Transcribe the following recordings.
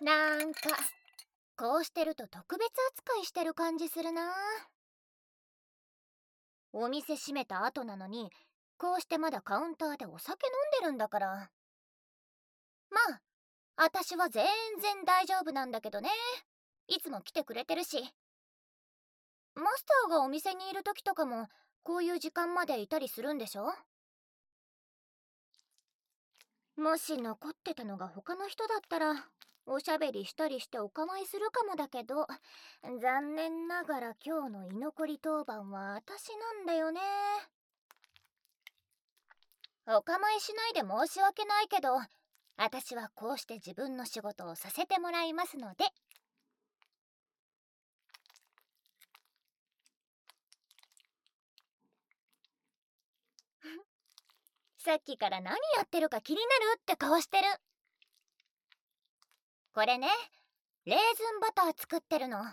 なんかこうしてると特別扱いしてる感じするな。お店閉めた後なのにこうしてまだカウンターでお酒飲んでるんだから。まあ私は全然大丈夫なんだけどね。いつも来てくれてるし。マスターがお店にいる時とかもこういう時間までいたりするんでしょ？もし残ってたのが他の人だったらおしゃべりしたりしてお構いするかもだけど残念ながら今日の居残り当番は私なんだよね。お構いしないで申し訳ないけど私はこうして自分の仕事をさせてもらいますので。さっきから何やってるか気になるって顔してる。これねレーズンバター作ってるの。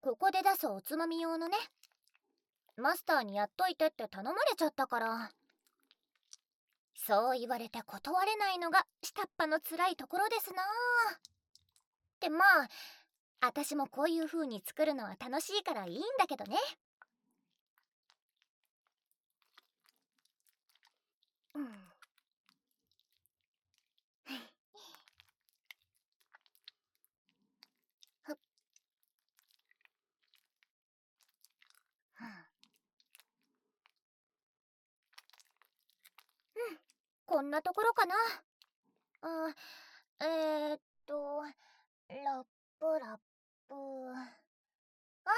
ここで出すおつまみ用のね。マスターにやっといてって頼まれちゃったから。そう言われて断れないのが下っ端の辛いところですな。ってまあ私もこういう風に作るのは楽しいからいいんだけどね。こんなところかな。あえー、っとラップラップ。あっ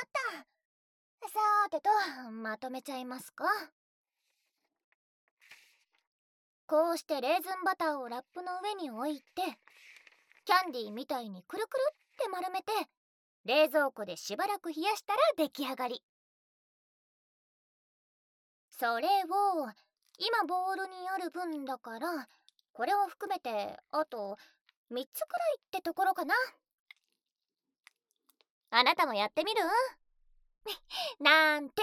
た。さーてとまとめちゃいますか。こうしてレーズンバターをラップの上に置いてキャンディーみたいにくるくるって丸めて冷蔵庫でしばらく冷やしたら出来上がり。それを今ボールにある分だからこれを含めてあと3つくらいってところかな。あなたもやってみる？なんて。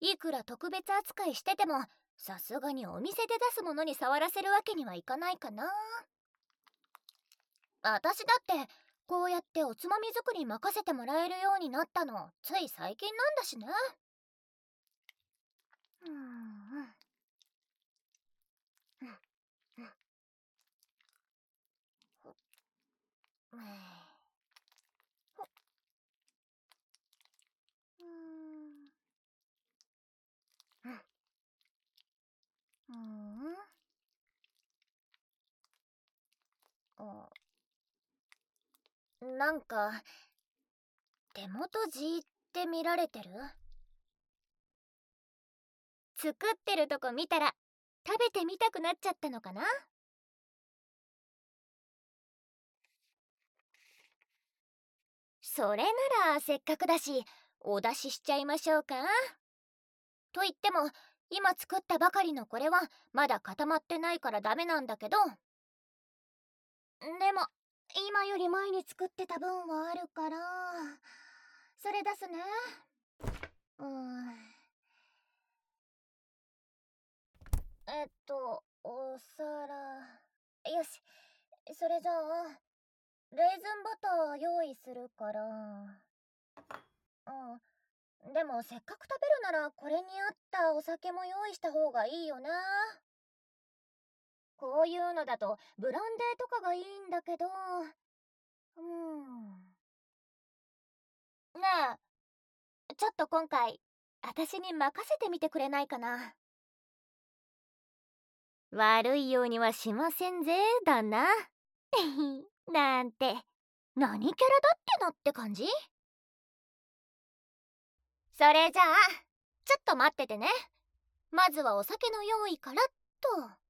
いくら特別扱いしててもさすがにお店で出すものに触らせるわけにはいかないかな。私だってこうやっておつまみ作り任せてもらえるようになったのつい最近なんだしね。うん。なんか手元じーって見られてる？作ってるとこ見たら食べてみたくなっちゃったのかな？それならせっかくだしお出ししちゃいましょうか？と言っても今作ったばかりのこれはまだ固まってないからダメなんだけど。でも今より前に作ってた分はあるからそれ出すね。うん。えっとお皿。よし。それじゃあレーズンバター用意するから。うん。でもせっかく食べるならこれに合ったお酒も用意した方がいいよな。こういうのだとブランデーとかがいいんだけど。うん。ねえちょっと今回私に任せてみてくれないかな。悪いようにはしませんぜ旦那 なんて。何キャラだってのって感じ？それじゃあちょっと待っててね。まずはお酒の用意からっと。